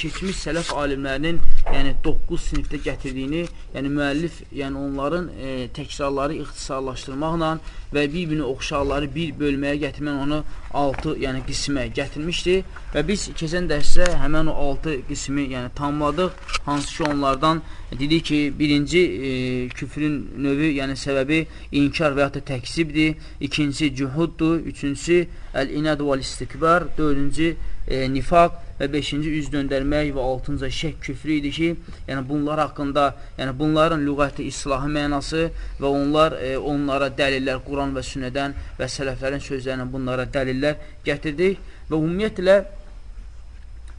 keçmiş sələf alimlərinin yəni 9 sinifdə gətirdiyini, yəni müəllif, yəni onların e, təkrarları ixtisarlaşdırmaqla və bir-birini oxşarları bir bölməyə gətirməklə onu 6 yəni qismə gətirmişdi və biz keçən dərsdə həmən o 6 qismi yəni tamladıq. Hansı ki onlardan dedik ki, birinci e, küfrün növü, yəni səbəbi inkar və ya da təkzibdir. İkincisi cühuddur, üçüncüsü əl-inad vəl-istikbar, dördüncü e, nifaq və 5-ci üz döndərmək və 6-cı şək küfrü idi ki, yəni bunlar haqqında, yəni bunların lüğəti islahı mənası və onlar e, onlara dəlillər Quran və sünnədən və sələflərin sözlərindən bunlara dəlillər gətirdik və ümumiyyətlə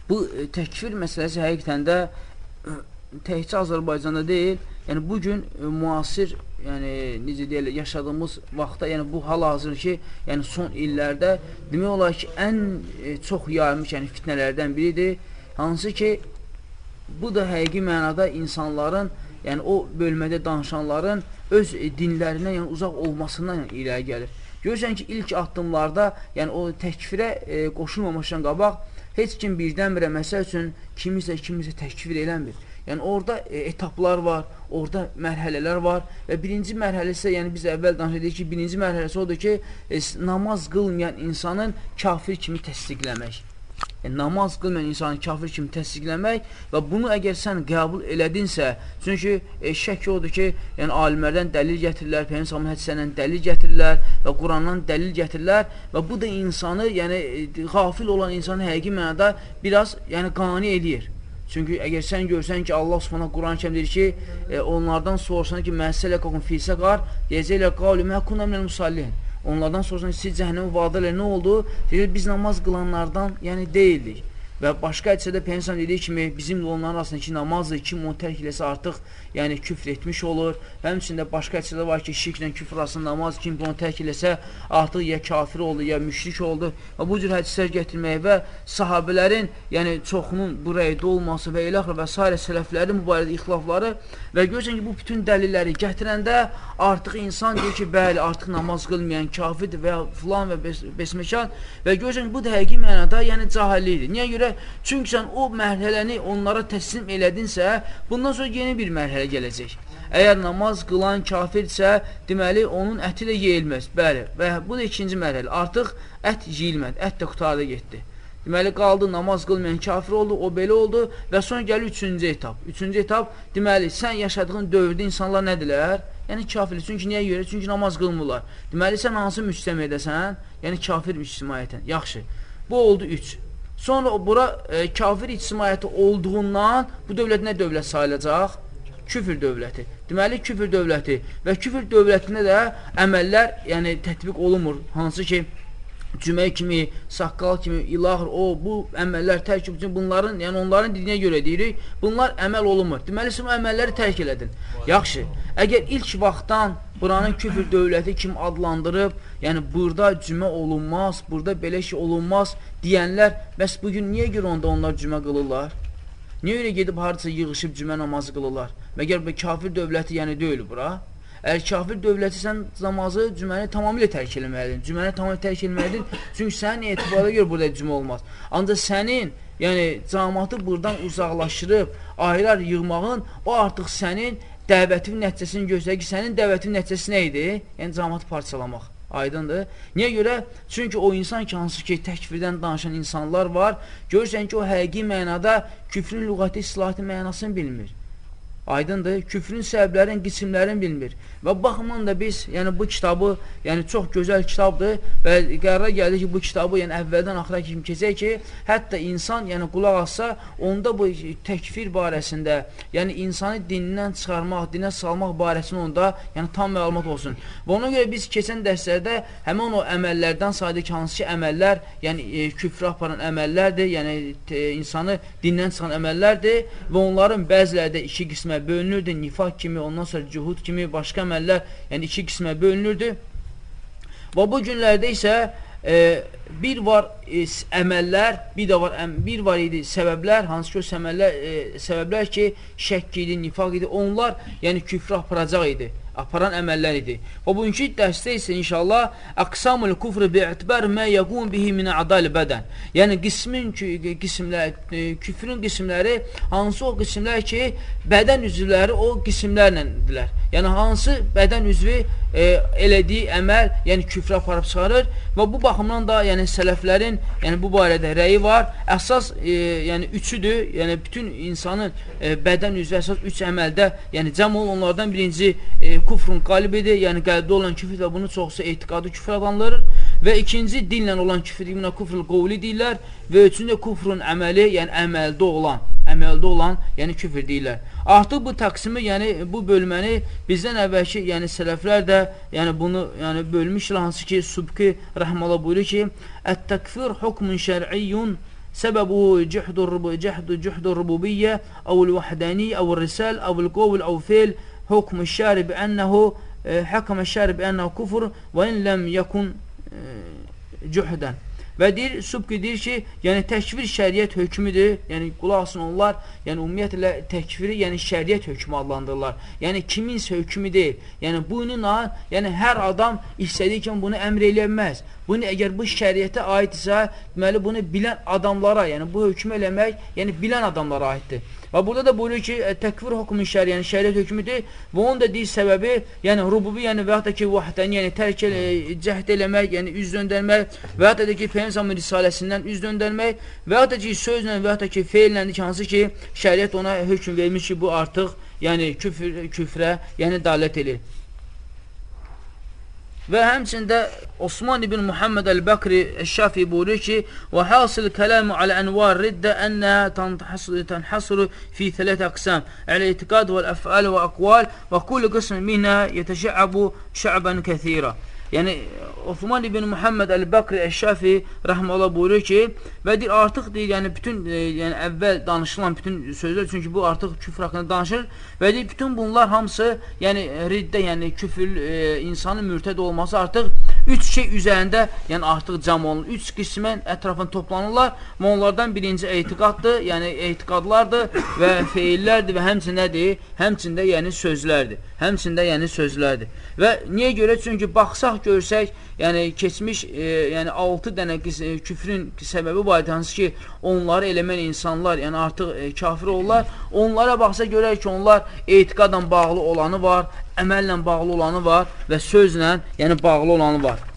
bu e, təkfir məsələsi həqiqətən də e, təkcə Azərbaycanda deyil, yəni bugün e, müasir yəni necə deyirlər, yaşadığımız vaxtda, yəni bu hal-hazır ki, yəni son illərdə demək olar ki, ən e, çox yayılmış yəni fitnələrdən biridir. Hansı ki, bu da həqiqi mənada insanların, yəni o bölmədə danışanların öz e, dinlərindən yəni uzaq olmasından yəni, irəli gəlir. Görürsən ki, ilk addımlarda, yəni o təkfirə e, qoşulmamışdan qabaq heç kim birdən-birə məsəl üçün kimisə kimisə təkfir eləmir. Yəni orada e, etaplar var, orada mərhələlər var və birinci mərhələ isə, yəni biz əvvəl danışdıq ki, birinci mərhələsi odur ki, e, namaz qılmayan insanın kafir kimi təsdiqləmək. Yəni, namaz qılmayan insanı kafir kimi təsdiqləmək və bunu əgər sən qəbul elədinsə, çünki e, şək odur ki, yəni alimlərdən dəlil gətirirlər, Peyyəmsamın hədisəndən dəlil gətirirlər və Qurandan dəlil gətirirlər və bu da insanı, yəni e, qafil olan insanı həqiqi mənada biraz yəni qani eləyir. Çünki əgər sən görsən ki, Allah Subhanahu Quran-ı Kərim deyir ki, e, onlardan soruşsan ki, məsələ qaqın fisə qar, deyəcəklər qavli məhkunə minəl musallihin. Onlardan soruşsan ki, siz cəhənnəmə vadələ nə oldu? Deyir, biz namaz qılanlardan yəni deyildik. Və başqa hədisədə Peygəmbər dediyi kimi bizim onların arasındakı namazdır, kim onu tərk eləsə artıq yəni küfr etmiş olur. Və həmçində başqa hədisədə var ki, şirklə küfr arasında namaz kim onu tərk eləsə artıq ya kafir oldu, ya müşrik oldu. Və bu cür hədislər gətirmək və sahabələrin, yəni çoxunun bu rəydə olması və elə və s. sələflərin bu barədə ixtilafları və görürsən ki, bu bütün dəlilləri gətirəndə artıq insan deyir ki, bəli, artıq namaz qılmayan kafirdir və ya filan və besməkan və görürsən ki, bu da həqiqi mənada yəni cahillikdir. Niyə görə Çünki sən o mərhələni onlara təslim elədinsə, bundan sonra yeni bir mərhələ gələcək. Əgər namaz qılan kafirsə, deməli, onun əti də yeyilməz. Bəli, və bu da ikinci mərhələ. Artıq ət yeyilmədi, ət də qutarda getdi. Deməli, qaldı, namaz qılmayan kafir oldu, o belə oldu və sonra gəlir üçüncü etap. Üçüncü etap, deməli, sən yaşadığın dövrdə insanlar nədirlər? Yəni, kafirli. Çünki niyə görə? Çünki namaz qılmırlar. Deməli, sən hansı müstəmədəsən? Yəni, kafir müstəməyətən. Yaxşı. Bu oldu üç. Sonra bura e, kafir ictimaiyyəti olduğundan bu dövlət nə dövlət sayılacaq? Küfür dövləti. Deməli, küfür dövləti və küfür dövlətində də əməllər yəni, tətbiq olunmur. Hansı ki, cümə kimi, saqqal kimi, ilahır, o, bu əməllər tərk üçün bunların, yəni onların dilinə görə deyirik, bunlar əməl olunmur. Deməli, siz bu əməlləri tərk elədin. Yaxşı, əgər ilk vaxtdan buranın küfür dövləti kim adlandırıb, yəni burada cümə olunmaz, burada belə şey olunmaz deyənlər, bəs bugün niyə görə onda onlar cümə qılırlar? Niyə öyle gedib harca yığışıb cümə namazı qılırlar? Məgər bu kafir dövləti yəni deyil bura? Əgər kafir dövləti sən namazı, cüməni tamamilə tərk eləməlidir. Cüməni tamamilə tərk eləməlidir. Çünki sənin etibarına görə burada cümə olmaz. Ancaq sənin, yəni cəmatı buradan uzaqlaşdırıb, ayrı-ayrı yığmağın, o artıq sənin dəvətin nəticəsini göstərir ki, sənin dəvətin nəticəsi nə idi? Yəni, cəmatı parçalamaq. Aydındır. Niyə görə? Çünki o insan ki, hansı ki, təkvirdən danışan insanlar var, görürsən ki, o həqiqi mənada küfrün lüğəti islahatı mənasını bilmir. Aydındır, küfrün səbəblərin, qismlərin bilmir. Və baxımdan da biz, yəni bu kitabı, yəni çox gözəl kitabdır və qərara gəldi ki, bu kitabı yəni əvvəldən axıra kimi keçək ki, hətta insan, yəni qulaq assa, onda bu təkfir barəsində, yəni insanı dinindən çıxarmaq, dinə salmaq barəsində onda, yəni tam məlumat olsun. Və ona görə biz keçən dərslərdə həmin o əməllərdən saydı ki, hansı ki, əməllər, yəni e, küfrə aparan əməllərdir, yəni e, insanı dindən çıxan əməllərdir və onların bəziləri də iki qismə qismə bölünürdü, nifaq kimi, ondan sonra cühud kimi, başqa əməllər, yəni iki qismə bölünürdü. Və bu günlərdə isə e, bir var e, əməllər, bir də var, əm, bir var idi səbəblər, hansı ki o səbəblər, e, səbəblər ki, şəkk idi, nifaq idi, onlar yəni küfrə aparacaq idi aparan əməllər idi. Və bugünkü dərsdə isə inşallah əqsamul kufr bi'tibar mə yəqum bihi min a'dal bədən. Yəni qismin qismlər e, küfrün qismləri hansı o qismlər ki, bədən üzvləri o qismlərləndirlər. Yəni hansı bədən üzvü e, elədiyi əməl, yəni küfrə aparıb çıxarır və bu baxımdan da yəni sələflərin yəni bu barədə rəyi var. Əsas e, yəni üçüdür. Yəni bütün insanın e, bədən üzvü əsas üç əməldə, yəni cəm ol onlardan birinci e, kufrun qalibidir, yəni qəlbdə olan küfr və bunu çoxsa etiqadı küfr adlandırır və ikinci dinlə olan küfr buna kufrul qovli deyirlər və üçüncü kufrun əməli, yəni əməldə olan, əməldə olan, yəni küfr deyirlər. Artıq bu təqsimi, yəni bu bölməni bizdən əvvəlki, yəni sələflər də, yəni bunu yəni bölmüşlər hansı ki, Subki rəhmələ buyurur ki, Ət-təkfir hukmun şər'iyyun سببه جحد الرب جحد جحد الربوبية أو الوحدانية أو الرسال أو القول أو فعل hukmu şəri bi ənəhu e, hakama şəri bi ənəhu kufur və Və deyir, Subki deyir ki, yəni təkvir şəriət hökmüdür. Yəni qulaq asın onlar, yəni ümumiyyətlə təkviri, yəni şəriət hökmü adlandırırlar. Yəni kiminsə hökmü deyil. Yəni bununla, yəni hər adam istədiyi kimi bunu əmr eləməz. Bunu əgər bu şəriətə aidsə, deməli bunu bilən adamlara, yəni bu hökmü eləmək, yəni bilən adamlara aiddir. Və burada da buyurur ki, təkvir hökmü şəri, yəni şəriət hökmüdür və onun da deyil səbəbi, yəni rububi, yəni və da ki, vahdəni, yəni tərk elə, cəhd eləmək, yəni üz döndərmək və da ki, Peyyəmsamın risaləsindən üz döndərmək və da ki, sözlə və da ki, feilləndi ki, hansı ki, şəriət ona hökm vermiş ki, bu artıq, yəni küfr, küfrə, yəni dalət edir. Və həmçində Osman ibn Muhammed Əl-Bəkri Şafi buyurur ki, və hasil kələmu alə ənvar riddə ənə tənhasıru fi thələt əqsam, əl-etiqad vəl-əfəal və əqval və kullu qısm minə yetəşəəbu şəbən kəthira. Yəni Osman ibn Muhammed Əl-Bəkri Əş-Şafi rəhməhullah buyurur ki, və deyir artıq deyir, yəni bütün e, yəni əvvəl danışılan bütün sözlər çünki bu artıq küfr haqqında danışır və deyir bütün bunlar hamısı yəni riddə, yəni küfür e, insanın mürtəd olması artıq üç şey üzərində, yəni artıq cəm olunur. Üç qismən ətrafına toplanırlar və onlardan birinci etiqaddır, yəni etiqadlardır və feillərdir və həmçindədir, həmçində yəni sözlərdir. Həmçində yəni sözlərdir. Və niyə görə? Çünki baxsaq görsək, yəni keçmiş e, yəni 6 dənə e, küfrün səbəbi var idi, hansı ki, onları eləmən insanlar, yəni artıq e, kafir olurlar. Onlara baxsa görək ki, onlar etiqadla bağlı olanı var, əməllə bağlı olanı var və sözlə, yəni bağlı olanı var.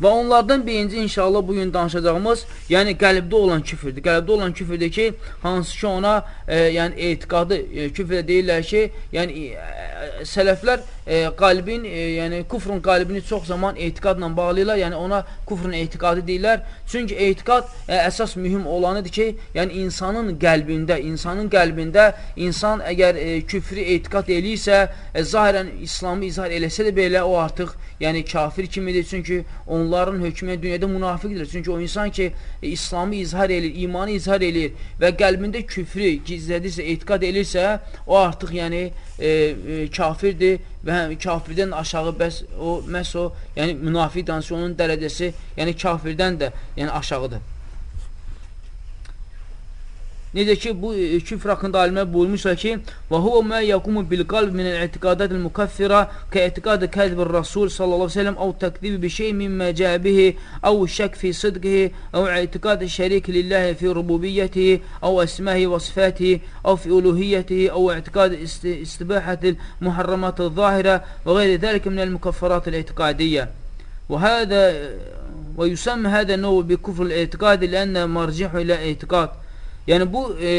Və onlardan birinci inşallah bugün danışacağımız, yəni qəlbdə olan küfürdür. Qəlbdə olan küfürdür ki, hansı ki ona e, yəni etiqadı e, küfrə deyirlər ki, yəni e, sələflər e, qalbin, e, yəni kufrun qalbini çox zaman etiqadla bağlayırlar, yəni ona kufrun etiqadı deyirlər. Çünki etiqad e, əsas mühüm olanıdır ki, yəni insanın qəlbində, insanın qəlbində insan əgər e, küfrü etiqad eləyirsə, e, zahirən İslamı izhar eləsə də belə o artıq yəni kafir kimidir. Çünki onların hökmünə dünyada münafiqdir. Çünki o insan ki, e, İslamı izhar edir, imanı izhar edir və qəlbində küfrü gizlədirsə, etiqad elirsə, o artıq yəni e, e, kafirdir və həm kafirdən aşağı bəs o məhz o, yəni münafiq dansı onun dərəcəsi, yəni kafirdən də yəni aşağıdır. Necə ki, bu küfr haqqında alimə buyurmuşlar ki, "Və huwa ma yaqumu bil qalb min al-i'tiqadat al-mukaffira ka i'tiqad kadhib ar-rasul sallallahu alayhi ve sellem aw takdib bi şey mimma ja'a bihi aw şək fi sidqihi aw i'tiqad ash-sharik lillah fi rububiyyatihi aw asma'ihi wa sifatihi aw fi uluhiyyatihi aw i'tiqad istibahat al-muharramat al-zahira wa ghayr dhalik min al-mukaffarat al-i'tiqadiyya." وهذا ويسمى هذا النوع بكفر الاعتقاد لأن مرجعه إلى اعتقاد Yəni bu e,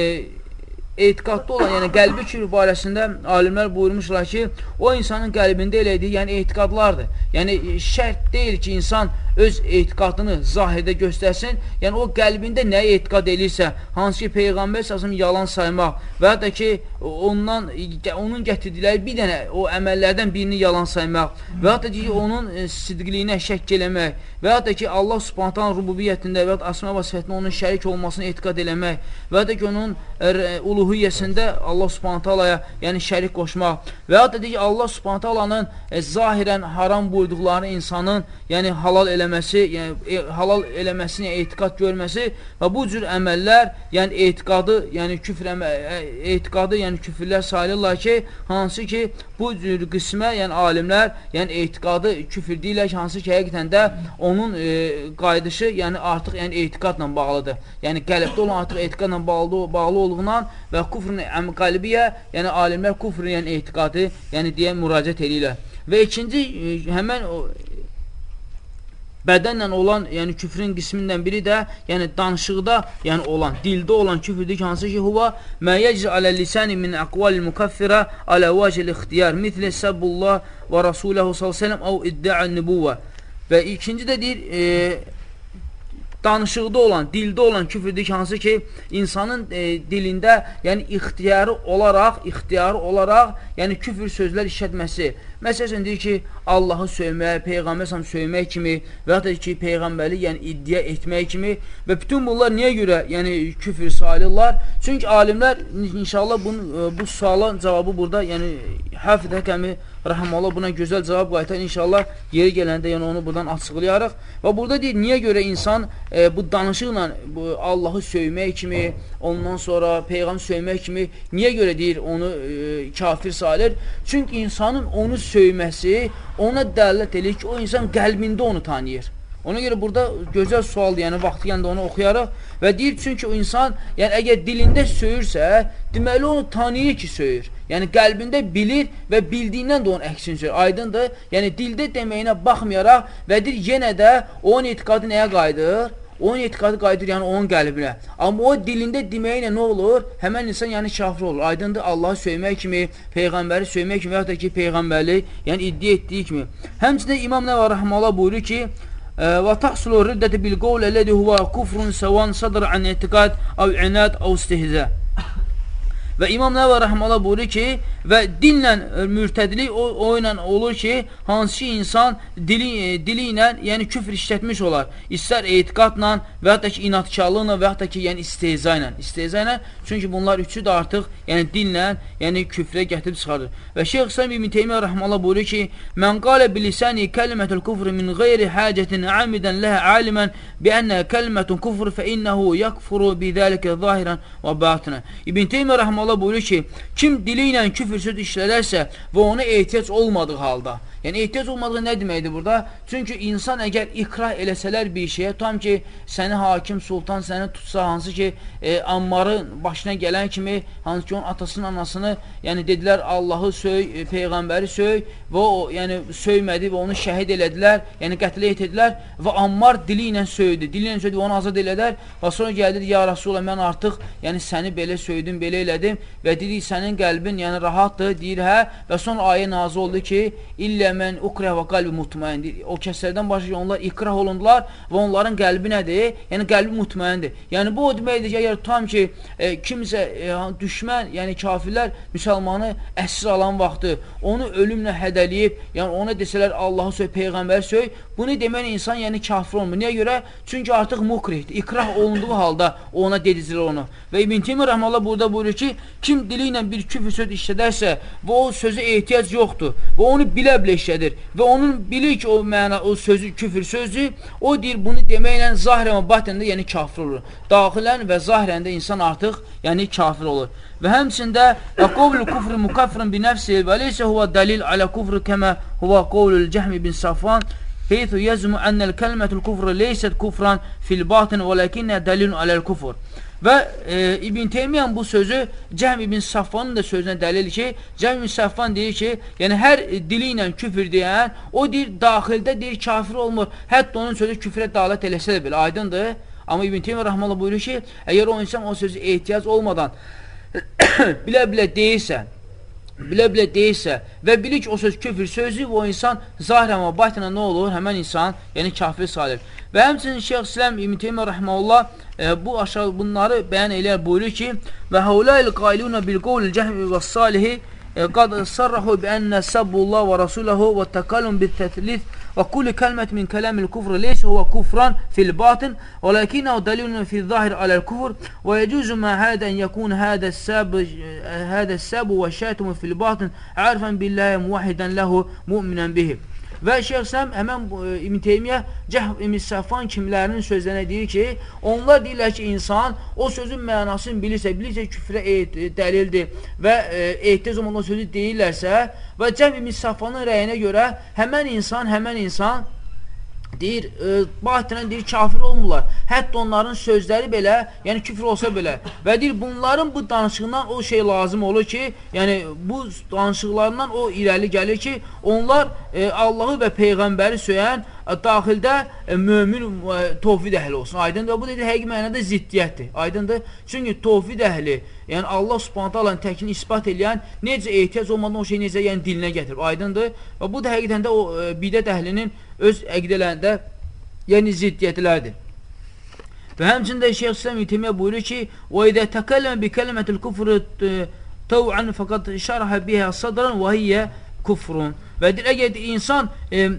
etiqadda olan, yəni qəlbi kür barəsində alimlər buyurmuşlar ki, o insanın qəlbində elədiyi, yəni etiqadlardır. Yəni şərt deyil ki, insan öz etiqadını zahirdə göstərsin. Yəni o qəlbində nəyə etiqad eləyirsə, hansı ki peyğəmbər səsəm yalan saymaq və ya da ki ondan onun gətirdikləri bir dənə o əməllərdən birini yalan saymaq və ya da ki onun e, sidqliyinə şəkk eləmək və ya da ki Allah Subhanahu rububiyyətində və ya da əsma və sifətində onun şərik olmasını etiqad eləmək və ya da ki onun e, uluhiyyəsində Allah Subhanahu taalaya yəni şərik qoşmaq və ya da ki Allah Subhanahu taalanın e, zahirən haram buyurduqlarını insanın yəni halal eləməsi, yəni e, halal eləməsini etiqad görməsi və bu cür əməllər, yəni etiqadı, yəni küfr əmə, e, etiqadı, yəni küfrlər sayılırlar ki, hansı ki bu cür qismə, yəni alimlər, yəni etiqadı küfr deyirlər ki, hansı ki həqiqətən də onun e, qayıdışı, yəni artıq yəni etiqadla bağlıdır. Yəni qəlbdə olan artıq etiqadla bağlı bağlı olduğundan və kufrun əmqalbiyə, yəni alimlər kufrun yəni etiqadı, yəni deyə müraciət edirlər. Və ikinci e, həmən o bədənlə olan, yəni küfrün qismindən biri də, yəni danışıqda, yəni olan, dildə olan küfürdür ki, hansı ki, huva məyyəcr alə lisəni min əqvalil mükaffirə alə vəcil ixtiyar, mitlə səbbullah və rasuləhu s.ə.v əv iddiən nübuvvə. Və ikinci də deyir, e, danışıqda olan, dildə olan küfürdür ki, hansı ki, insanın e, dilində, yəni ixtiyarı olaraq, ixtiyarı olaraq, yəni küfür sözlər işlətməsi. Məsələn, deyir ki, Allahı söymək, Peyğəmbər səhəm söymək kimi və ya da ki, Peyğəmbəri yəni iddia etmək kimi və bütün bunlar niyə görə yəni küfür sayılırlar? Çünki alimlər inşallah bunu, bu sualın cavabı burada, yəni Həfid Həkəmi Rəhəmallah buna gözəl cavab qaytar. İnşallah yeri gələndə yəni onu buradan açıqlayarıq. Və burada deyir, niyə görə insan e, bu danışıqla bu Allahı söymək kimi, ondan sonra Peyğəmbər söymək kimi niyə görə deyir onu e, kafir sayılır? Çünki insanın onu söyməsi ona dələt edir ki, o insan qəlbində onu tanıyır. Ona görə burada gözəl sualdır, yəni vaxtı gəndə onu oxuyarıq və deyir çünki o insan, yəni əgər dilində söyürsə, deməli onu tanıyır ki, söyür. Yəni qəlbində bilir və bildiyindən də onun əksini söyür. Aydındır? Yəni dildə deməyinə baxmayaraq və deyir yenə də onun etiqadı nəyə qayıdır? Onun etiqadı qayıdır, yəni onun qəlbinə. Amma o dilində deməyinə nə olur? Həmən insan yəni kafir olur. Aydındır Allahı söymək kimi, Peyğəmbəri söymək kimi və ya da ki, Peyğəmbərli yəni iddia etdiyi kimi. Həmçində İmam Nəvə Rəhmələ buyurur ki, və tahsulu riddəti bil qovl əllədi huvə kufrun səvan sadr ən etiqad əv inad əv istihzə. Və İmam Nəvə Rəhmələ buyurur ki, və dinlə mürtədlik o, o ilə olur ki, hansı ki insan dili, e, dili ilə, yəni küfr işlətmiş olar. İstər etiqadla və da ki, inatkarlıqla və da ki, yəni istehza ilə. İstehza ilə, çünki bunlar üçü də artıq yəni dinlə, yəni küfrə gətirib çıxardır. Və Şeyx İslam İbn Teymiyyə Rəhmələ buyurur ki, Mən qalə bilisəni kəlmətül kufr min qeyri həcətin amidən ləhə alimən bi ənə kəlmətun kufr fə innəhu yakfuru bi zəlikə zahirən və batinə. İbn Teymiyyə Rəhmələ Allah buyurur ki, kim dili ilə küfür söz işlərərsə və ona ehtiyac olmadığı halda, Yəni ehtiyac olmadığı nə deməkdir burada? Çünki insan əgər ikrah eləsələr bir şeyə, tam ki, səni hakim, sultan səni tutsa, hansı ki, e, Ammarın başına gələn kimi, hansı ki, onun atasının, anasını, yəni dedilər Allahı söy, e, Peyğəmbəri söy və o, yəni söymədi və onu şəhid elədilər, yəni qətlə etdilər və Ammar dili ilə söydü, dili ilə söydü və onu azad elədilər və sonra gəldi, ya Rasulullah, mən artıq, yəni səni belə söydüm, belə elədim və dedi, sənin qəlbin, yəni rahatdır, deyir, hə, və sonra ayə nazı oldu ki, illə mən ukrə və qalbi mutmaindir. O kəslərdən başqa onlar ikrah olundular və onların qəlbi nədir? Yəni, qəlbi mutmaindir. Yəni, bu o deməkdir ki, əgər tam ki, e, kimsə e, düşmən, yəni kafirlər müsəlmanı əsir alan vaxtı, onu ölümlə hədəliyib, yəni ona desələr Allahı söy, Peyğəmbər söy, bunu demək insan yəni kafir olmur. Niyə görə? Çünki artıq mukrihdir. İkrah olunduğu halda ona dedizilər onu. Və İbn Teymiyyə rəhməllah burada buyurur ki, kim dili ilə bir küfür söz işlədərsə və o sözə ehtiyac yoxdur və onu bilə-bilə işlədir və onun bilir ki, o məna, o sözü, küfür sözü, o deyir bunu deməklə zahirən və batində, yəni kafir olur. Daxilən və zahirən də insan artıq, yəni kafir olur. Və həmçində və qovlu kufr mukaffirun bi nəfsi və leysə huva dəlil alə kufr kəmə huva qovlul cəhmi bin Safvan heythu yəzmu ənəl kəlmətul kufr leysət kufran fil batin və ləkinnə dəlilun aləl kufr. Və e, İbn Teymiyyən bu sözü Cəhm İbn Safvanın da sözünə dəlil ki, Cəhm İbn Safvan deyir ki, yəni hər dili ilə küfür deyən, o deyir, daxildə deyir, kafir olmur. Hətta onun sözü küfrə dalət eləsə də belə, aydındır. Amma İbn Teymiyyə Rəhmələ buyurur ki, əgər o insan o sözü ehtiyac olmadan bilə-bilə deyirsə, bilə-bilə deyirsə və bilir ki, o söz küfür sözü və o insan zahirən və batına nə olur? Həmən insan, yəni kafir salir. Və həmçinin Şeyx İslam İbn Teymiyyə rahmeullah e, bu aşağı bunları bəyan eləyər buyurur ki: "Və haulail qailuna bil qawlil cehmi və salihi e, qad sarrahu bi enne sabbullah və rasulahu və takallum bit tetlis وكل كلمة من كلام الكفر ليس هو كفرا في الباطن ولكنه دليل في الظاهر على الكفر. ويجوز مع هذا أن يكون هذا الساب هذا الساب والشاتم في الباطن عارفا بالله موحدا له مؤمنا به. Və Şeyx Səm həmən e, İbn Teymiyyə Cəhv İbn Səfan kimlərinin sözlərinə deyir ki, onlar deyirlər ki, insan o sözün mənasını bilirsə, bilirsə küfrə dəlildir və e, ehtiyac zaman o sözü deyirlərsə və Cəhv İbn Səfanın rəyinə görə həmən insan, həmən insan deyir, e, batinən deyir, kafir olmurlar. Hətta onların sözləri belə, yəni küfr olsa belə. Və deyir, bunların bu danışığından o şey lazım olur ki, yəni bu danışıqlarından o irəli gəlir ki, onlar e, Allahı və Peyğəmbəri söyən daxildə e, mömin e, tovhid əhli olsun. Aydındır. Bu dedi həqiqi mənada ziddiyyətdir. Aydındır. Çünki tovhid əhli, yəni Allah Subhanahu taalanın təkini isbat edən necə ehtiyac olmadan o şey necə yəni dilinə gətirib. Aydındır. Və bu da həqiqətən də o e, bidət əhlinin öz əqidələrində yəni ziddiyyətlərdir. Və həmçində Şeyx İslam İtimiyə buyurur ki: "Və idə təkəlləmə bi kəlmətil kufr təv'an faqat şərhə biha sadran və hiyə kufrun." Və deyir, əgər insan e,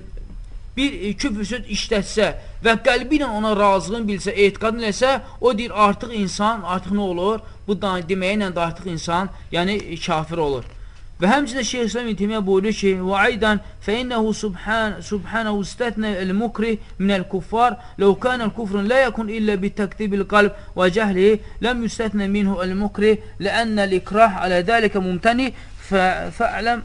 bir e, küfr söz işlətsə və qəlbi ilə ona razılığını bilsə, etiqadını eləsə, o deyir, artıq insan, artıq nə olur? Bu deməyə ilə də artıq insan, yəni kafir olur. Və həmçində Şeyh İslam İntimiyə buyurur ki, və aydan fəinnəhu subhan, subhanəhu istətnə el-mukrih minəl-kuffar ləv kənəl kufrun lə yəkun illə bitəkdibil qalb və cəhli ləm yüstətnə minhu el-mukrih ləənnəl-ikrah alə dəlikə mumtəni fə'ləm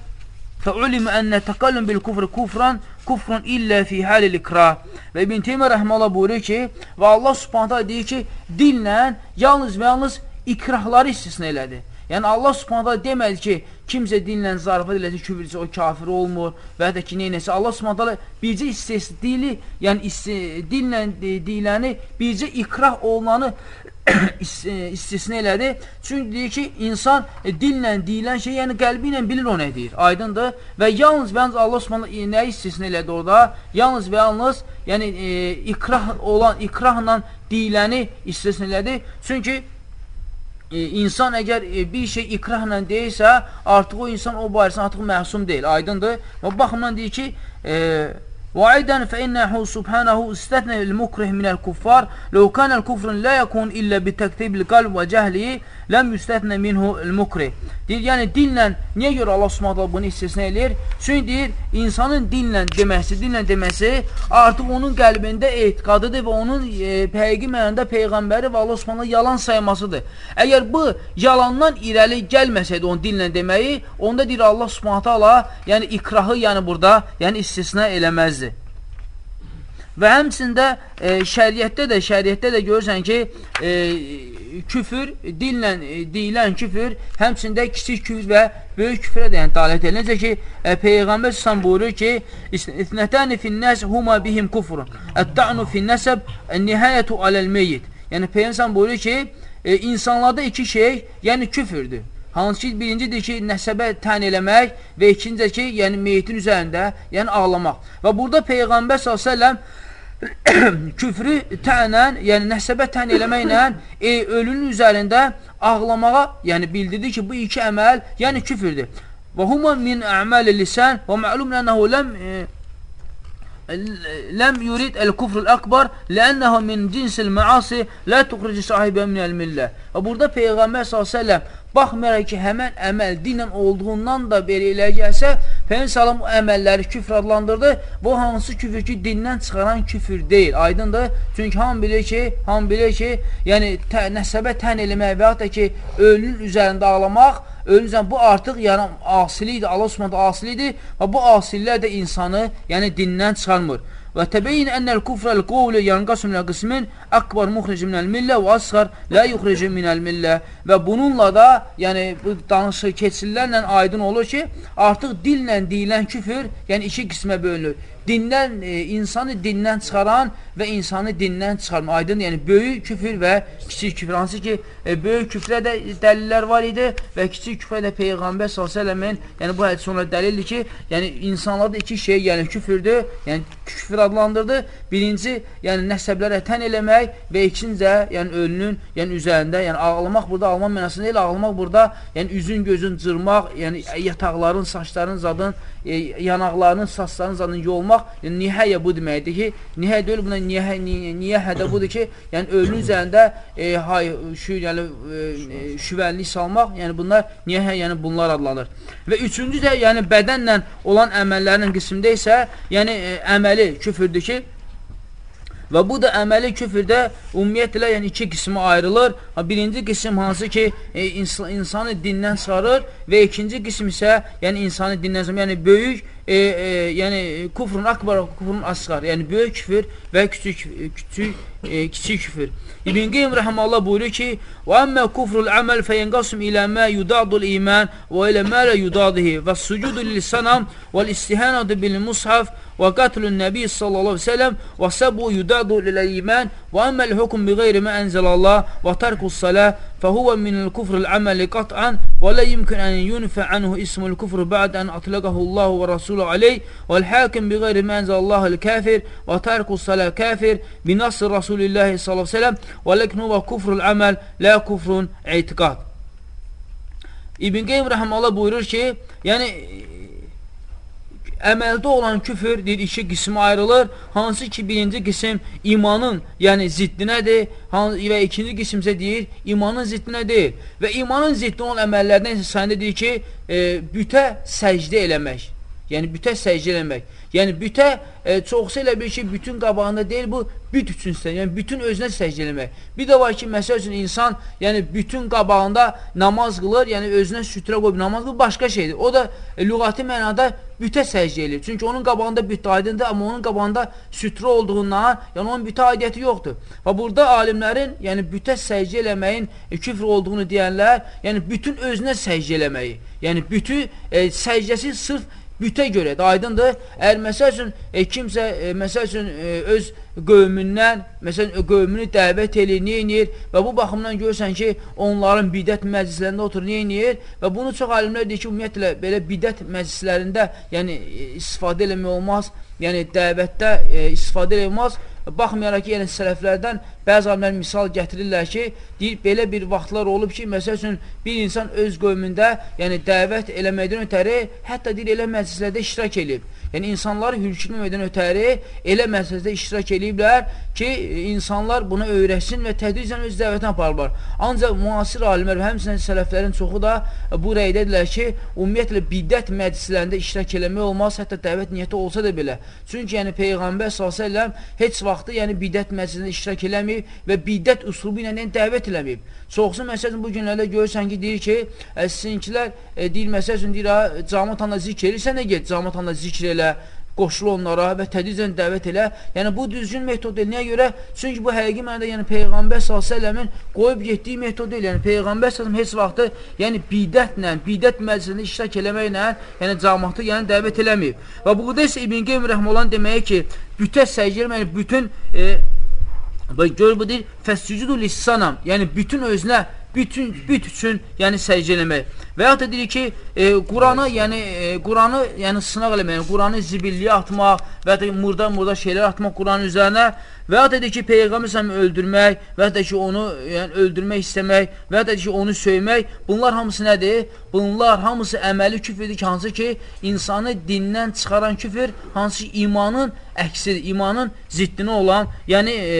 fəulim ənə təqallüm bil-kufr kufran kufrun illə fi halil ikrah. Və İbn Teymiyyə rəhməhullah buyurur ki, və Allah Subhanahu deyir ki, dillə yalnız və yalnız ikrahları istisna elədi. Yəni Allah Subhanahu demədi ki, kimsə dinlə zarafat eləsə, küfürcə o kafir olmur və ya da ki, neynəsə. Allah Subhanahu bircə istisna dili, yəni dillə deyiləni, bircə ikrah olunanı E, istisna elədi. Çünki deyir ki, insan e, dillə deyilən şey, yəni qəlbi ilə bilir o nə deyir. Aydındır? Və yalnız və yalnız Allah Subhanahu e, nə istisna elədi orada? Yalnız və yalnız yəni e, ikrah olan ikrahla deyiləni istisna elədi. Çünki insan əgər e, bir şey ikrahla deyirsə, artıq o insan o barəsində artıq məsum deyil. Aydındır? Və baxımdan deyir ki, e, وأيضا فإنه سبحانه استثنى المكره من الكفار لو كان الكفر لا يكون إلا بتكتيب القلب وجهله ləm yüstətnə minhu el-mukri. Deyir, yəni dinlə, niyə görə Allah Subhanahu bunu istisna eləyir? Çünki deyir, insanın dinlə deməsi, dinlə deməsi artıq onun qəlbində etiqadıdır və onun e, həqiqi mənada peyğəmbəri və Allah Subhanahu yalan saymasıdır. Əgər bu yalandan irəli gəlməsəydi onun dinlə deməyi, onda deyir Allah Subhanahu yəni ikrahı, yəni burada, yəni istisna eləməzdi. Və həmçində e, şəriətdə də, şəriətdə də görürsən ki, e, küfür, dillə e, deyilən küfür, həmçində kiçik küfür və böyük küfrə də yəni dalət edir. Necə ki, e, Peyğəmbər səsən buyurur ki, İtnətəni finnəs huma bihim kufrun, əttə'nu finnəsəb nihayətu aləl-meyyid. Yəni, Peyğəmbər buyurur ki, e, insanlarda iki şey, yəni küfürdür. Hansı ki, birincidir ki, nəsəbə tən eləmək və ikincə ki, yəni meyitin üzərində, yəni ağlamaq. Və burada Peyğəmbər s.ə.v küfrü tənən, yəni nəsəbə tən eləməklə e, ölünün üzərində ağlamağa, yəni bildirdi ki, bu iki əməl, yəni küfürdür. Və huma min əməl lisən və məlum lənəhu ləm e, ləm yurid el-kufrul akbar lənnəhu min cinsil məasi lə tuxrici sahibə minəl millə. Və burada Peyğəmbər s.ə.v baxmayaraq ki, həmən əməl dinlə olduğundan da belə elə gəlsə, Peyğəmbər salam o əməlləri küfr adlandırdı. Bu hansı küfür ki, dindən çıxaran küfür deyil. Aydındır? Çünki hamı bilir ki, hamı bilir ki, yəni tə, nəsəbə tən eləmək və ya da ki, ölünün üzərində ağlamaq ölürsən, bu artıq yəni asilidir, Allah Subhanahu asilidir və bu asillər də insanı, yəni dindən çıxarmır. Və təbəyin ənəl kufrəl qovlu yanqasım ilə qismin akbar muxrici minəl millə və asğar lə yuxrici minəl millə və bununla da, yəni bu danışı keçirlərlə aydın olur ki, artıq dillə deyilən küfür, yəni iki qismə bölünür dindən, e, insanı dindən çıxaran və insanı dindən çıxarma. Aydın, yəni böyük küfür və kiçik küfür. Hansı ki, e, böyük küfrə də dəlillər var idi və kiçik küfrə də Peyğəmbər s.ə.v-in, yəni bu hədis ona dəlildir ki, yəni insanlarda iki şey, yəni küfürdür, yəni küfür adlandırdı. Birinci, yəni nəsəblərə tən eləmək və ikincə, yəni ölünün, yəni üzərində, yəni ağlamaq burada ağlamaq mənasında deyil, ağlamaq burada, yəni üzün, gözün cırmaq, yəni yataqların, saçların, zadın, yanaqlarının, saçlarının zadını yolmaq, yəni nihəyə bu deməkdir ki, nihə deyil, buna nihə, niyəhə də budur ki, yəni ölünün üzərində e, hay, şu, yəni, e, şüvənlik salmaq, yəni bunlar niyəhə, yəni bunlar adlanır. Və üçüncü də, yəni bədənlə olan əməllərin qismində isə, yəni e, əməli küfürdür ki, Və bu da əməli küfrdə ümumiyyətlə yəni iki qismə ayrılır. Birinci qism hansı ki, e, ins insanı dindən çıxarır və ikinci qism isə yəni insanı dindən çıxarır. Yəni böyük e, e, yəni kufrun akbar, kufrun asqar. Yəni böyük küfür və kiçik kiçik e, kiçik küfür. İbn Qeym rəhməllah buyurur ki: "Və əmmə kufrul əməl fəyənqasım ilə mə yudadul iman və ilə mə la yudadihi və sucudu lis-sanam və istihanatu bil mushaf sallallahu əleyhi və səlləm və səbu yudadu lil-iman və əmməl hukm bi qeyri mə ənzəlallah və tərkus-salah فهو من الكفر العمل قطعا ولا يمكن أن ينفع عنه اسم الكفر بعد أن أطلقه الله ورسوله عليه والحاكم بغير ما أنزل الله الكافر وترك الصلاة كافر بنص رسول الله صلى الله عليه وسلم ولكن هو كفر العمل لا كفر اعتقاد. İbn Qeym rəhməllah buyurur ki, yəni əməldə olan küfür deyir, iki qismə ayrılır. Hansı ki, birinci qism imanın, yəni ziddinədir və ikinci qism isə deyir, imanın ziddinə deyil. Və imanın ziddinə olan əməllərdən isə sayında deyir ki, e, bütə səcdə eləmək. Yəni, bütə səcdə eləmək. Yəni, bütə e, çoxsa elə bir ki, bütün qabağında deyil, bu büt üçün istəyir. Yəni, bütün özünə səcdə eləmək. Bir də var ki, məsəl üçün insan, yəni, bütün qabağında namaz qılır, yəni, özünə sütrə qoyub namaz qılır, başqa şeydir. O da e, lüğati mənada bütə səcdə eləyir. Çünki onun qabağında büt aydındır, amma onun qabağında sütrə olduğundan, yəni, onun bütə aidiyyəti yoxdur. Və burada alimlərin, yəni, bütə səcdə eləməyin e, küfr olduğunu deyənlər, yəni, bütün özünə səcdə eləməyi, yəni, bütü e, səcdəsi sırf bütə görədir, aydındır. Əgər məsəl üçün e, kimsə e, məsəl üçün e, öz qövmündən, məsələn, qövmünü dəvət eləyir, niyə eləyir və bu baxımdan görürsən ki, onların bidət məclislərində oturur, niyə eləyir və bunu çox alimlər deyir ki, ümumiyyətlə, belə bidət məclislərində yəni, istifadə eləmək olmaz, yəni dəvətdə e, istifadə eləmək olmaz Baxmayaraq ki, yəni sələflərdən bəzi alimlər misal gətirirlər ki, deyir, belə bir vaxtlar olub ki, məsəl üçün bir insan öz qövmündə, yəni dəvət eləməkdən ötəri, hətta deyir, elə məclislərdə iştirak edib. Yəni, insanları hürkülməmədən ötəri elə məsələdə iştirak ediblər ki, insanlar buna öyrəşsin və tədricən öz dəvətinə aparırlar. Ancaq müasir alimlər və həmçinin sələflərin çoxu da bu rəydədirlər ki, ümumiyyətlə bidət məclislərində iştirak eləmək olmaz, hətta dəvət niyyəti olsa da belə. Çünki yəni Peyğəmbər s.ə.v heç vaxtı yəni bidət məclisində iştirak eləməyib və bidət üslubu ilə yəni, dəvət eləməyib. Çoxsu məsələn bu günlərdə görürsən ki, deyir ki, ə, sizinkilər ə, deyir məsələn deyir, camatanda zikr edir, sən də get camatanda zikr elə, qoşul onlara və tədricən dəvət elə. Yəni bu düzgün metod deyil. Niyə görə? Çünki bu həqiqi mənada yəni Peyğəmbər s.ə.v-in qoyub getdiyi metod deyil. Yəni Peyğəmbər s.ə.v heç vaxtı yəni bidətlə, bidət məclisində iştirak eləməklə, yəni cəmaatı yəni dəvət eləməyib. Və burada isə İbn Qeym rəhməllah deməyi ki, bütə səcdə yəni bütün e, gör bu deyir, fəscücudu lissanam, yəni bütün özünə, bütün büt üçün, yəni səcdə eləmək. Və ya da deyir ki, e, Quranı, yəni e, Quranı, yəni sınaq eləmək, yəni, Quranı zibilliyə atmaq və ya da murda-murda şeylər atmaq Quranın üzərinə Və ya dedi ki, Peyğəmbər səhəmi öldürmək və ya ki, onu yəni, öldürmək istəmək və ya ki, onu söymək, bunlar hamısı nədir? Bunlar hamısı əməli küfürdür ki, hansı ki, insanı dindən çıxaran küfür, hansı ki, imanın əksidir, imanın ziddinə olan, yəni e,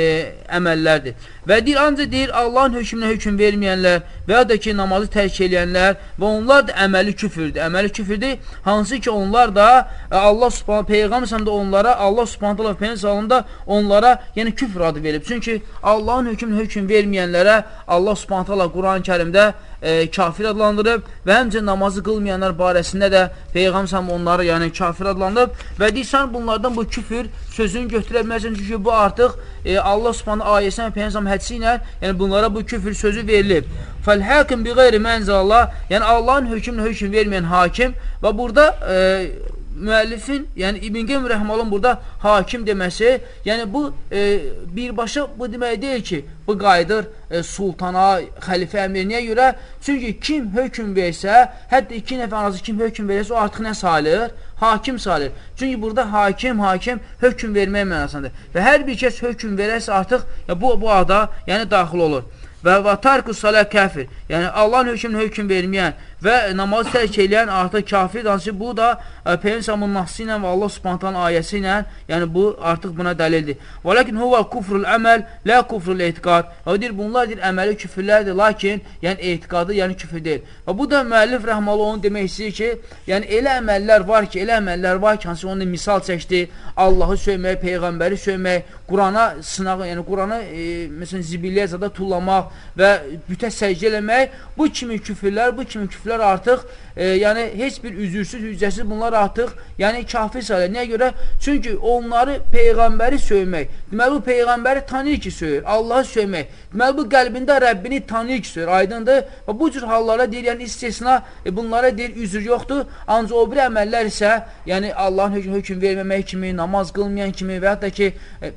əməllərdir. Və deyir, ancaq deyir, Allahın hökmünə hökm verməyənlər və ya da ki, namazı tərk eləyənlər və onlar da əməli küfürdür. Əməli küfürdür, hansı ki, onlar da e, Allah subhanə, Peyğəmbər də onlara, Allah subhanə, Peyğəmbər onlara yəni küfr adı verib. Çünki Allahın hökmünə hökm verməyənlərə Allah subhanət hala Quran-ı kərimdə e, kafir adlandırıb və həmcə namazı qılmayanlar barəsində də Peyğəmsəm onları yəni kafir adlandırıb və deyirsən bunlardan bu küfür sözünü götürə bilməzsən çünki bu artıq e, Allah subhanə ayəsən Peyğəmsəm hədsi ilə yəni bunlara bu küfür sözü verilib. Fəl-həkim bi qeyri mənzəlallah yəni Allahın hökmünə hökm verməyən hakim və burada e, müəllifin, yəni İbn Qeym Rəhmalın burada hakim deməsi, yəni bu e, birbaşa bu demək deyil ki, bu qayıdır e, sultana, xəlifə əmirinə görə. Çünki kim hökm versə, hətta iki nəfər arası kim hökm versə, o artıq nə sayılır? Hakim sayılır. Çünki burada hakim, hakim hökm vermək mənasındadır. Və hər bir kəs hökm verərsə artıq ya, bu, bu ada yəni daxil olur. və tarkus salə kəfir. Yəni Allahın hökmünə hökm verməyən və namazı tərk edən artıq kafirdir. Hansı bu da e, Peyğəmbərin nassi ilə və Allah Subhanahu ayəsi ilə, yəni bu artıq buna dəlildir. Və lakin huwa kufrul əməl, la kufrul etiqad. Və deyir bunlar deyir əməli küfrlərdir, lakin yəni etiqadı, yəni küfr deyil. Və bu da müəllif rəhməli onu demək istəyir ki, yəni elə əməllər var ki, elə əməllər var ki, hansı onu misal çəkdi, Allahı söymək, peyğəmbəri söymək, Qurana sınağı, yəni Qurana e, məsələn zibilliyə zada tullamaq və bütə səcdə eləmək, bu kimi küfrlər, bu kimi küfrlər artıq, e, yəni heç bir üzürsüz, hüccəsiz bunlar artıq, yəni kafir sayılır. Niyə görə? Çünki onları peyğəmbəri söymək, deməli bu peyğəmbəri tanıyır ki, söyür, Allahı söymək. Deməli bu qəlbində Rəbbini tanıyır ki, söyür, aydındır. Və bu cür hallara deyir, yəni istisna, e, bunlara deyir, üzr yoxdur. Ancaq o bir əməllər isə, yəni Allahın hökm, hökm verməmək kimi, namaz qılmayan kimi və hətta ki, e,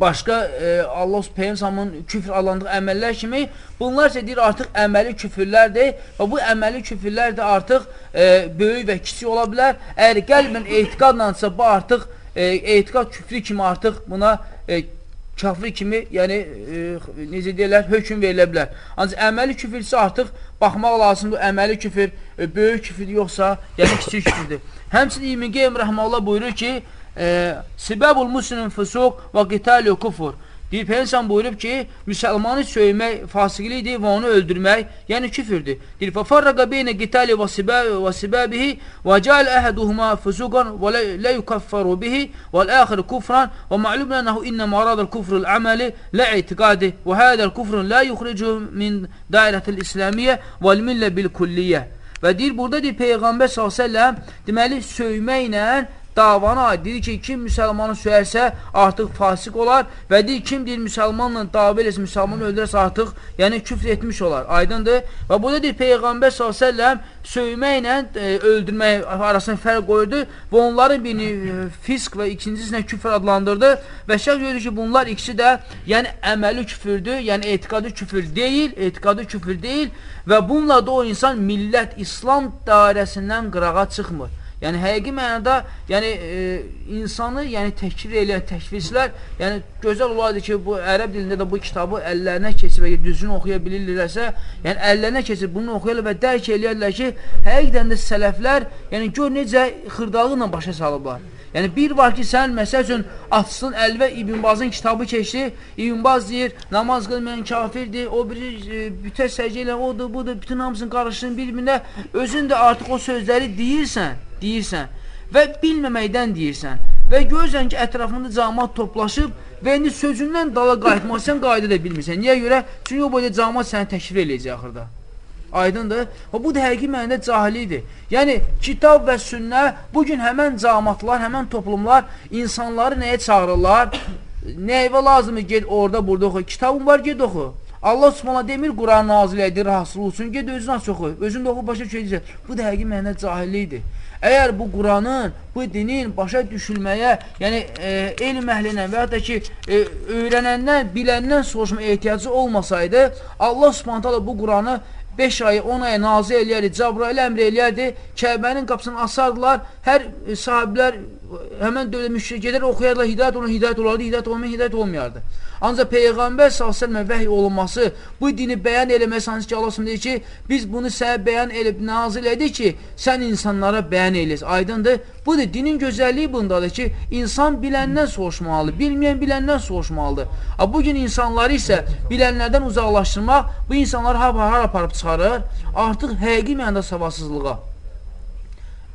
başqa e, Allah Peyğəmbərin küfr adlandığı əməllər kimi bunlar isə deyir artıq əməli küfrlərdir və bu əməli küfrlər də artıq e, böyük və kiçik ola bilər. Əgər qəlbən etiqadlansa bu artıq e, etiqad küfrü kimi artıq buna e, kafir kimi, yəni e, necə deyirlər, hökm verilə bilər. Ancaq əməli küfür isə artıq baxmaq lazımdır, əməli küfür e, böyük küfür yoxsa, yəni kiçik küfürdür. Həmçinin İbn Qeym rəhməhullah buyurur ki, Sibabul muslimin fısuq və qitalu kufur. Deyir, Peyğəmbər buyurub ki, müsəlmanı söymək fasiqlikdir və onu öldürmək, yəni küfürdür. Deyir, "Fəfarraqa beynə qitali və sibabi və sibabihi və cəal ahaduhuma fusuqan və la yukaffaru bihi vəl-axir kufran və ma'lum annahu inna maradul kufrul amali la i'tiqadi və hadal kufrun la yukhrijuhu min dairətil islamiyyə vəl millə bil kulliyyə." Və deyir, burada deyir Peyğəmbər sallallahu əleyhi və səlləm deməli söyməklə davana aid. Deyir ki, kim müsəlmanı söyərsə artıq fasik olar və deyir, kim deyir müsəlmanla dava eləsə, müsəlmanı öldürərsə artıq, yəni küfr etmiş olar. Aydındır? Və burada deyir, Peyğəmbər s.ə.v söyməklə e, öldürmək arasında fərq qoyurdu və onların birini e, fisk və ikincisinə küfr adlandırdı və şəx görür ki, bunlar ikisi də yəni əməli küfürdür, yəni etiqadı küfür deyil, etiqadı küfür deyil və bununla da o insan millət, İslam dairəsindən qırağa çıxmır. Yəni həqiqi mənada, yəni e, insanı, yəni təkfir eləyən təkfirçilər, yəni gözəl olardı ki, bu ərəb dilində də bu kitabı əllərinə keçib və düzgün oxuya bilirlərsə, yəni əllərinə keçib bunu oxuyarlar və dərk eləyərlər ki, həqiqdən də sələflər, yəni gör necə xırdalıqla başa salıblar. Yəni bir var ki, sən məsəl üçün açsın Əlvə İbn Bazın kitabı keçdi. İbn Baz deyir, namaz qılmayan kafirdir, o biri e, bütə səcdə ilə odur, budur, bütün hamısını qarışdırın bir-birinə. Özün də artıq o sözləri deyirsən deyirsən və bilməməkdən deyirsən və görürsən ki, ətrafında camat toplaşıb və indi sözündən dala qayıtmaq, sən qayda da bilmirsən. Niyə görə? Çünki o boyda camat səni təkfir eləyəcək axırda. Aydındır? Və bu da həqiqi mənada cahilidir. Yəni, kitab və sünnə bugün həmən camatlar, həmən toplumlar insanları nəyə çağırırlar? Nəyvə lazımdır? Ged orada, burada oxu. Kitabın var, ged oxu. Allah subhana demir, Quran nazil edir, rahatsız olsun. Ged özün aç oxu. Özün də oxu, başa düşəcək. Bu da həqiqi mənada cahillikdir. Əgər bu Quranın, bu dinin başa düşülməyə, yəni e, elm əhlindən və ya da ki, e, öyrənəndən, biləndən soruşma ehtiyacı olmasaydı, Allah subhanətələ bu Quranı 5 ayı, 10 ayı nazı eləyərdi, Cabrail əmr eləyərdi, Kəbənin qapısını asardılar, hər e, sahiblər həmən dövlət müşrik gedər oxuyarlar, hidayət olan hidayət olardı, hidayət olmayan hidayət olmayardı. Ancaq Peyğəmbər s.ə.və vəhy olunması, bu dini bəyan eləməsi, hansı ki, Allah deyir ki, biz bunu sənə bəyan elib, nazil edik ki, sən insanlara bəyan eləyəsən. Aydındır? Budur, dinin gözəlliyi bundadır ki, insan biləndən soruşmalıdır, bilməyən biləndən soruşmalıdır. Bugün insanları isə bilənlərdən uzaqlaşdırmaq, bu insanları hara aparıb çıxarır, artıq həqiqi mənada savadsızlığa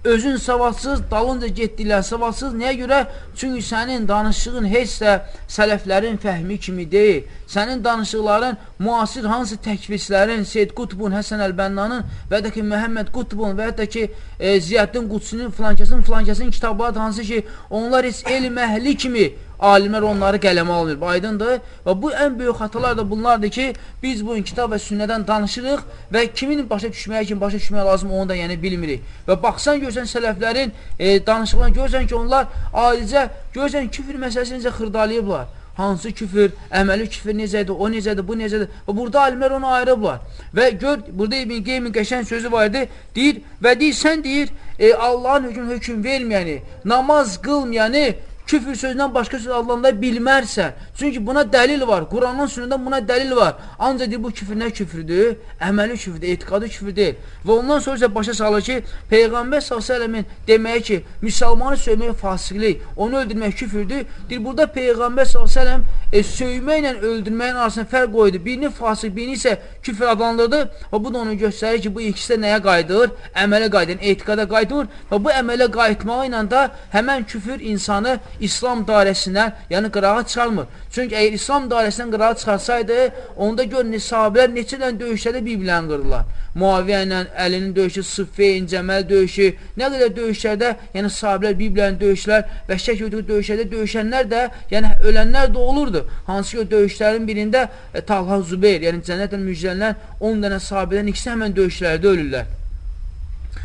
özün savadsız, dalınca getdilər savadsız. Nəyə görə? Çünki sənin danışığın heç də sələflərin fəhmi kimi deyil. Sənin danışıqların müasir hansı təkvislərin, Seyd Qutbun, Həsən Əlbənnanın və ya ki, Məhəmməd Qutbun və ya ki, e, Ziyaddin Qudsinin, filankəsin, filankəsin kitabları hansı ki, onlar heç elm əhli kimi alimlər onları qələmə almır. Aydındır? Və bu ən böyük xatalar da bunlardır ki, biz bu kitab və sünnədən danışırıq və kimin başa düşməyə, kim başa düşməyə lazım onu da yəni bilmirik. Və baxsan görsən sələflərin e, danışıqlarını görsən ki, onlar alicə görsən küfür məsələsini necə xırdalayıblar. Hansı küfür, əməli küfür necədir, o necədir, bu necədir. Və burada alimlər onu ayırıblar. Və gör, burada İbn Qeymin qəşən sözü var idi. Deyir və deyir, sən deyir, e, Allahın hökm hökm verməyəni, namaz qılmayanı küfür sözündən başqa söz adlandıra bilmərsən. Çünki buna dəlil var. Quranın sünnədən buna dəlil var. Ancaq deyir, bu küfür nə küfürdür? Əməli küfürdür, etiqadı küfür deyil. Və ondan sonra isə başa salır ki, Peyğəmbər s.ə.v-in deməyi ki, müsəlmanı söymək fasiqlik, onu öldürmək küfürdür. Deyir, burada Peyğəmbər s.ə.v e, söyməklə öldürməyin arasında fərq qoydu. Birini fasıq, birini isə küfür adlandırdı və bu da onu göstərir ki, bu ikisi də nəyə qayıdır? Əmələ qayıdır, etikada qayıdır və bu əmələ qayıtmağı ilə da həmən küfür insanı İslam dairəsindən, yəni qırağa çıxarmır. Çünki əgər İslam dairəsindən qırağa çıxarsaydı, onda görün, sahabilər neçə dən döyüşlərdə bir-birlərini qırırlar. Muaviyyə ilə Əlinin döyüşü, Sıffeyn, Cəməl döyüşü, nə qədər döyüşlərdə, yəni sahabilər bir-birlərini döyüşlər və şək döyüşlərdə döyüşənlər də, yəni ölənlər də olurdu. Hansı ki, o döyüşlərin birində e, Talha Zübeyir, yəni cənnətlə müjdələnlər 10 dənə sahabədən ikisi həmən döyüşlərdə ölürlər.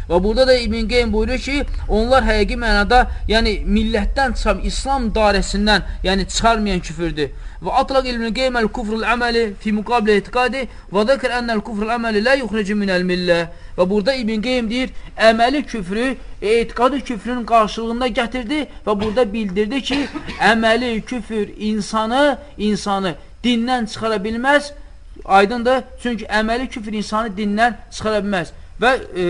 Və burada da İbn Qeym buyurur ki, onlar həqiqi mənada, yəni millətdən çıxan, İslam dairəsindən, yəni çıxarmayan küfürdür. Və atlaq İbn Qeym el-kufrul əməli fi müqabilə etiqadi və zəkr ənəl kufrul əməli la yuxricu minəl millə. Və burada İbn Qeym deyir, əməli küfrü etiqadı küfrün qarşılığında gətirdi və burada bildirdi ki, əməli küfür insanı, insanı dindən çıxara bilməz, aydındır. Çünki əməli küfr insanı dindən çıxara bilməz və e,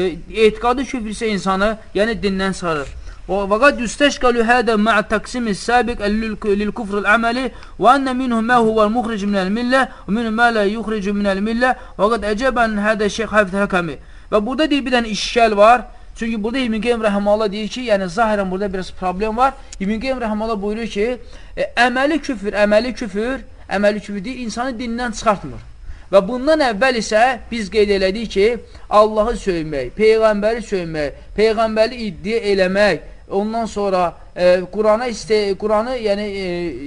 etiqadı küfr isə insanı, yəni dindən çıxarır. Qad yüstəşqalu hədə mə'ə təqsimi səbiq lil-kufr əməli və ənə minhu mə huvəl muxric minəl-millə və minhu mə lə yuxricu minəl-millə və qad əcəbən hədə şeyx Həfid Həkəmi. Və burada deyir, bir dənə işgəl var. Çünki burada İbn Qeym rəhməllah deyir ki, yəni zahirən burada biraz problem var. İbn Qeym rəhməllah buyurur ki, e, əməli küfür, əməli küfür, əməli küfür deyir, insanı dindən çıxartmır. Və bundan əvvəl isə biz qeyd elədik ki, Allahı söymək, Peyğəmbəri söymək, Peyğəmbəri iddia eləmək, ondan sonra e, Qurana istə Quranı, yəni e,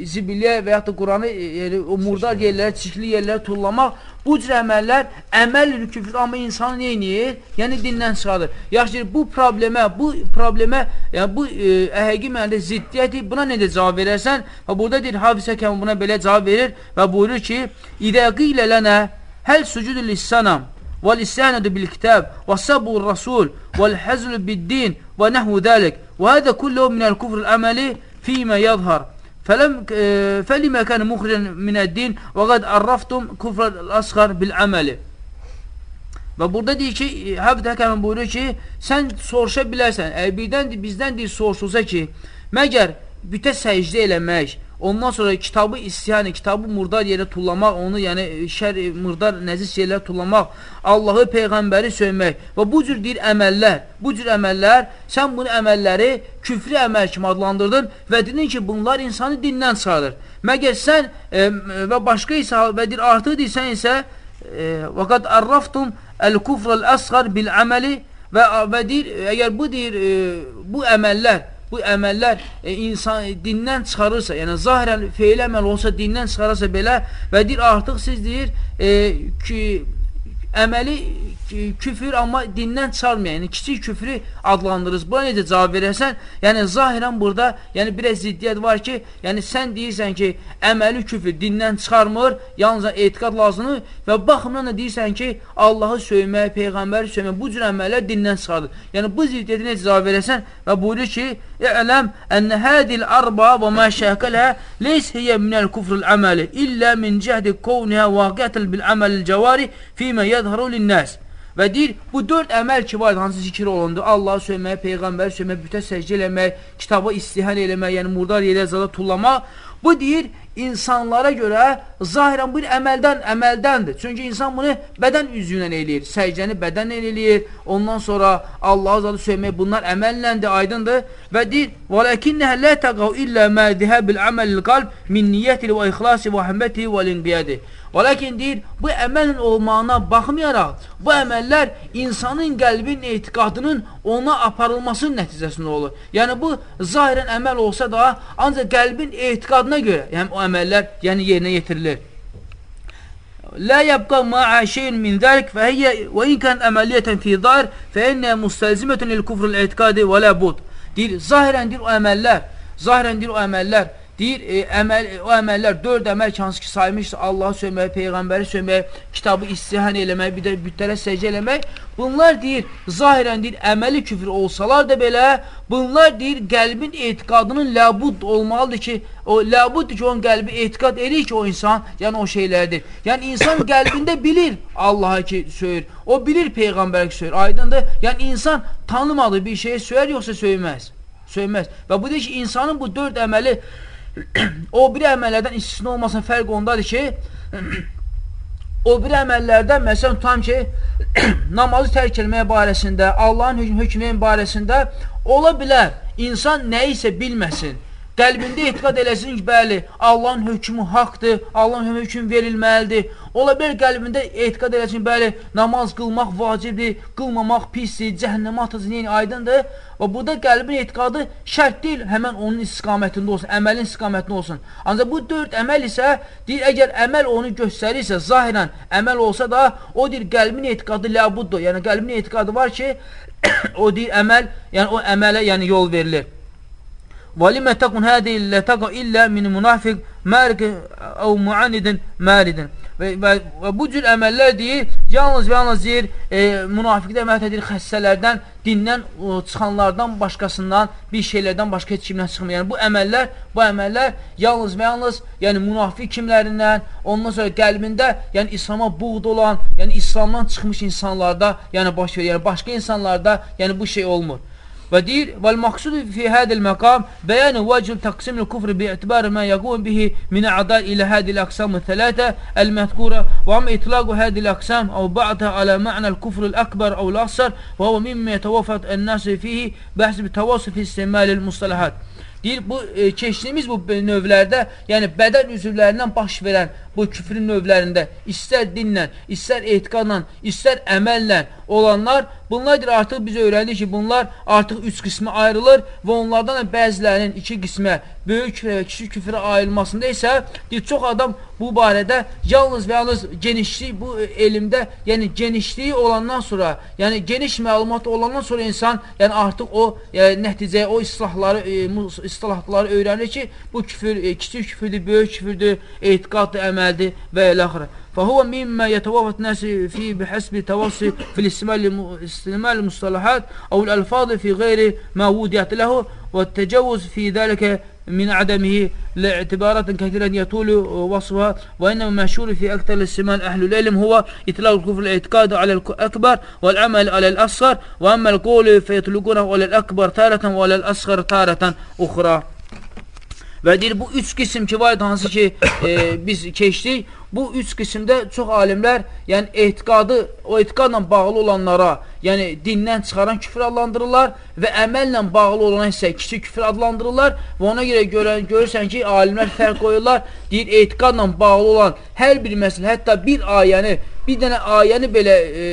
zibilliyə və yaxud da Quranı e, yəni, murdar yerlərə, çirkli yerlərə tullamaq bu cür əməllər əməl küfür amma insanı nə edir? Yəni dindən çıxarır. Yaxşı, bu problemə, bu problemə, yəni bu e, əhəqi mənada ziddiyyəti buna necə cavab verərsən? Və burada deyir, Hafiz Həkəm buna belə cavab verir və buyurur ki, İdə qilə lənə həl sucudu lissanam والإستعانة بالكتاب والصبر الرسول والحزن بالدين ونحو ذلك وهذا كله من الكفر الأملي فيما يظهر فلم فلما كان مخرجا من الدين وقد عرفتم كفر الأصغر بالعمل Və burada deyir ki, Həbd Həkəmin buyurur ki, sən soruşa bilərsən, əgər birdən, bizdən deyir, soruşulsa ki, məgər bütə səcdə eləmək, Ondan sonra kitabı isyan, kitabı murdar yerə tullamaq, onu yəni şər murdar nəzis yerlərə tullamaq, Allahı, peyğəmbəri söymək və bu cür deyir əməllər, bu cür əməllər, sən bunu əməlləri küfri əməl kimi adlandırdın və dedin ki, bunlar insanı dindən çıxarır. Məgər sən e, və başqa isə və deyir artıq deyirsən isə e, və qad arraftum əl-kufrəl əsğar bil əməli və, və deyir, əgər bu deyir, e, bu əməllər bu əməllər e, insan dindən çıxarırsa, yəni zahirən feil əməl olsa dindən çıxarırsa belə və deyir artıq siz deyir e, ki, əməli küfür amma dindən çıxarmayan, yəni kiçik küfrü adlandırırız. Buna necə cavab verərsən? Yəni zahirən burada, yəni biraz ziddiyyət var ki, yəni sən deyirsən ki, əməli küfür dindən çıxarmır, yalnız etiqad lazımdır və baxımdan da deyirsən ki, Allahı söymək, peyğəmbəri söymək, bu cür əməllər dindən çıxardır. Yəni bu ziddiyyəti necə cavab verərsən və buyurur ki, "Ə'ləm ən hədil arba və ma şəhkələ leys hiyə minəl kufrul əməli illə min cəhdi qovniha vaqiyyətəl bil əməl cəvari fīmə yədhəru linnəs." Və deyir, bu dörd əməl ki var, hansı zikir olundu, Allahı söymək, Peyğəmbər söymək, bütə səcdə eləmək, kitaba istihan eləmək, yəni murdar yerə zada tullamaq, bu deyir, insanlara görə zahirən bir əməldən, əməldəndir. Çünki insan bunu bədən üzvünə eləyir, səcdəni bədən eləyir, ondan sonra Allahı zadı söymək, bunlar əməlləndir, aydındır. Və deyir, وَلَكِنَّهَا لَا تَقَوْ إِلَّا مَا ذِهَبِ الْعَمَلِ الْقَلْبِ مِنْ نِيَّةِ وَإِخْلَاسِ وَحَمَّتِ وَالْإِنْقِيَدِ Və lakin deyir, bu əməlin olmağına baxmayaraq, bu əməllər insanın qəlbin etiqadının ona aparılmasının nəticəsində olur. Yəni, bu zahirən əməl olsa da, ancaq qəlbin etiqadına görə, yəni o əməllər yəni yerinə yetirilir. لا يبقى مع شيء من ذلك فهي وإن كانت أملية في ظاهر فإنها مستلزمة للكفر الاعتقادي ولا بد deyir, zahirən deyir o əməllər, zahirən deyir o əməllər, deyir, e, əməl, o əməllər, dörd əməl ki, hansı ki, saymışdır, Allahı söymək, Peyğəmbəri söymək, kitabı istihan eləmək, bir də bütlərə səcə eləmək, bunlar deyir, zahirən deyir, əməli küfür olsalar da belə, bunlar deyir, qəlbin etiqadının ləbud olmalıdır ki, o ləbuddur ki, onun qəlbi etiqad edir ki, o insan, yəni o şeylərdir. Yəni, insan qəlbində bilir Allaha ki, söyür, o bilir Peyğəmbərə ki, söyür, aydındır. Yəni, insan tanımadığı bir şeyə söyər, yoxsa söyməz. Söyməz. Və bu deyir ki, insanın bu dörd əməli o biri əməllərdən istisna olmasın, fərq ondadır ki, o biri əməllərdən, məsələn, tutam ki, namazı tərk etməyə barəsində, Allahın hökm hökmüyən barəsində ola bilər, insan nə isə bilməsin, qəlbində etiqad eləsin ki, bəli, Allahın hökmü haqdır, Allahın hökm verilməlidir. Ola bilər qəlbində etiqad eləsin, bəli, namaz qılmaq vacibdir, qılmamaq pisdir, cəhənnəmə atacaq, yəni aydındır. Və burada qəlbin etiqadı şərt deyil, həmən onun istiqamətində olsun, əməlin istiqamətində olsun. Ancaq bu dörd əməl isə, deyir, əgər əməl onu göstərirsə, zahirən əməl olsa da, o deyir, qəlbin etiqadı ləbuddur, yəni qəlbin etiqadı var ki, o deyir, əməl, yəni o əmələ yəni yol verilir. وَلِمَ تَكُنْ هَذِهِ لَتَقَ إِلَّا مِنْ مُنَافِقٍ مَارِقٍ أَوْ مُعَنِدٍ مَارِدٍ və, və, və bu cür əməllər deyir, yalnız və yalnız deyir, e, münafiqdə əməliyyət edir xəssələrdən, dindən o, çıxanlardan, başqasından, bir şeylərdən başqa heç kimdən çıxmır. Yəni bu əməllər, bu əməllər yalnız və yalnız, yəni münafiq kimlərindən, ondan sonra qəlbində, yəni İslam'a buğd olan, yəni İslamdan çıxmış insanlarda, yəni baş verir. Yəni başqa insanlarda, yəni bu şey olmur. بدير والمقصود في هذا المقام بيان واجب تقسيم الكفر باعتبار ما يقوم به من أعضاء إلى هذه الأقسام الثلاثة المذكورة وعم إطلاق هذه الأقسام أو بعضها على معنى الكفر الأكبر أو الأصغر وهو مما يتوافق الناس فيه بحسب توصف استعمال المصطلحات. deyir bu e, keçdiyimiz bu növlərdə, yəni bədən üzvlərindən baş verən bu küfrün növlərində istər dinlə, istər etiqadla, istər əməllə olanlar, bunlardır artıq biz öyrəndik ki, bunlar artıq üç qismə ayrılır və onlardan da bəzilərinin iki qismə, böyük küfrə və kiçik küfrə ayrılmasında isə deyir, çox adam bu barədə yalnız və yalnız genişlik bu elmdə, yəni genişliyi olandan sonra, yəni geniş məlumat olandan sonra insan, yəni artıq o yəni, nəticəyə, o islahları, e, islahları öyrənir ki, bu küfür, e, kiçik küfürdür, böyük küfürdür, etiqaddır, əməldir və elə axırı. فهو مما يتوافق الناس فيه بحسب التوصي في استعمال المصطلحات أو الألفاظ في غير ما وضعت له والتجوز في ذلك من عدمه لاعتبارات كثيرة يطول وصفها وإنما مشهور في أكثر الاستعمال أهل العلم هو إطلاق الكفر الاعتقاد على الأكبر والعمل على الأصغر وأما القول فيطلقونه على الأكبر تارة وعلى الأصغر تارة أخرى Və deyir, bu üç qisim ki, var hansı ki, e, biz keçdik, bu üç qismdə çox alimlər, yəni etiqadı, o etiqadla bağlı olanlara, yəni dindən çıxaran küfür adlandırırlar və əməllə bağlı olan isə kiçik küfür adlandırırlar və ona görə görən, görürsən ki, alimlər fərq qoyurlar, deyir, etiqadla bağlı olan hər bir məsələ, hətta bir ayəni bir dənə ayəni belə e,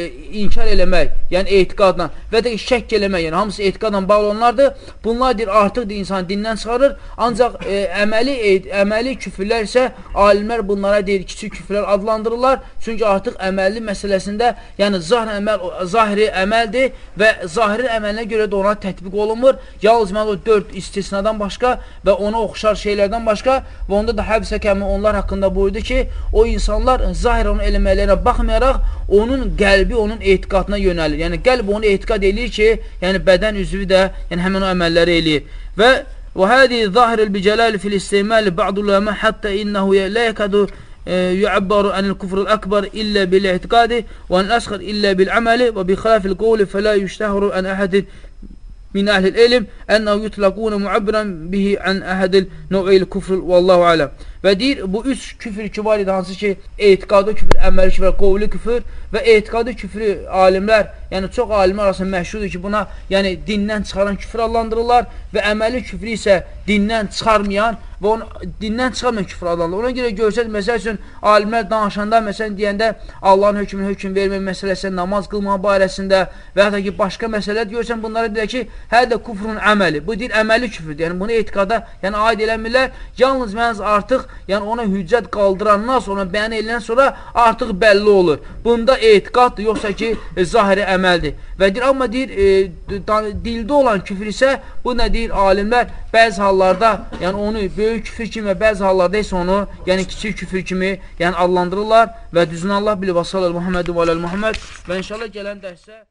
inkar eləmək, yəni etiqadla və də şəkk eləmək, yəni hamısı etiqadla bağlı olanlardır. Bunlar deyir, artıq da insan dindən çıxarır. Ancaq e, əməli e, əməli küfürlər isə alimlər bunlara deyir, kiçik küfürlər adlandırırlar. Çünki artıq əməlli məsələsində, yəni zahir əməl zahiri əməldir və zahiri əməlinə görə də ona tətbiq olunmur. Yalnız mən o 4 istisnadan başqa və ona oxşar şeylərdən başqa və onda da Həbsə kəmi onlar haqqında buyurdu ki, o insanlar zahir onun eləməklərinə baxın baxmayaraq onun qəlbi onun etiqadına yönəlir. Yəni qəlb onu etiqad eləyir ki, yəni bədən üzvü də yəni həmin o əməlləri eləyir. Və və hadi zahirul bicəlal fil istimal ba'd ulama hatta innehu la yakadu يعبر عن الكفر الأكبر إلا بالاعتقاد وعن الأصغر إلا بالعمل وبخلاف القول فلا يشتهر عن أحد من أهل العلم أنه يطلقون معبرا به عن أحد نوعي الكفر والله أعلم Və deyir, bu üç küfür ki var idi, hansı ki, etiqadı küfür, əməli küfür, qovlu küfür və etiqadı küfrü alimlər, yəni çox alimlər arasında məşhurdur ki, buna yəni dindən çıxaran küfür adlandırırlar və əməli küfrü isə dindən çıxarmayan və onu dindən çıxarmayan küfür adlandırırlar. Ona görə görsək, məsəl üçün, alimlər danışanda, məsələn, deyəndə Allahın hökmünü hökm vermək məsələsində, namaz qılmaq barəsində və hətta ki, başqa məsələlər görsən, bunlara deyək ki, hədə küfrün əməli. Bu deyir, əməli küfürdür. Yəni, bunu etiqada yəni, aid eləmirlər. Yalnız, yalnız artıq yəni ona hüccət qaldırandan sonra, bəyan edilən sonra artıq bəlli olur. Bunda etiqaddır, yoxsa ki, e, zahiri əməldir. Və deyir, amma deyir, e, dildə olan küfür isə, bu nə deyir, alimlər bəzi hallarda, yəni onu böyük küfür kimi və bəzi hallarda isə onu, yəni kiçik küfür kimi, yəni adlandırırlar və düzünü Allah bilir, və sallallahu Muhammedu və aləl Muhammed və inşallah gələn dərsə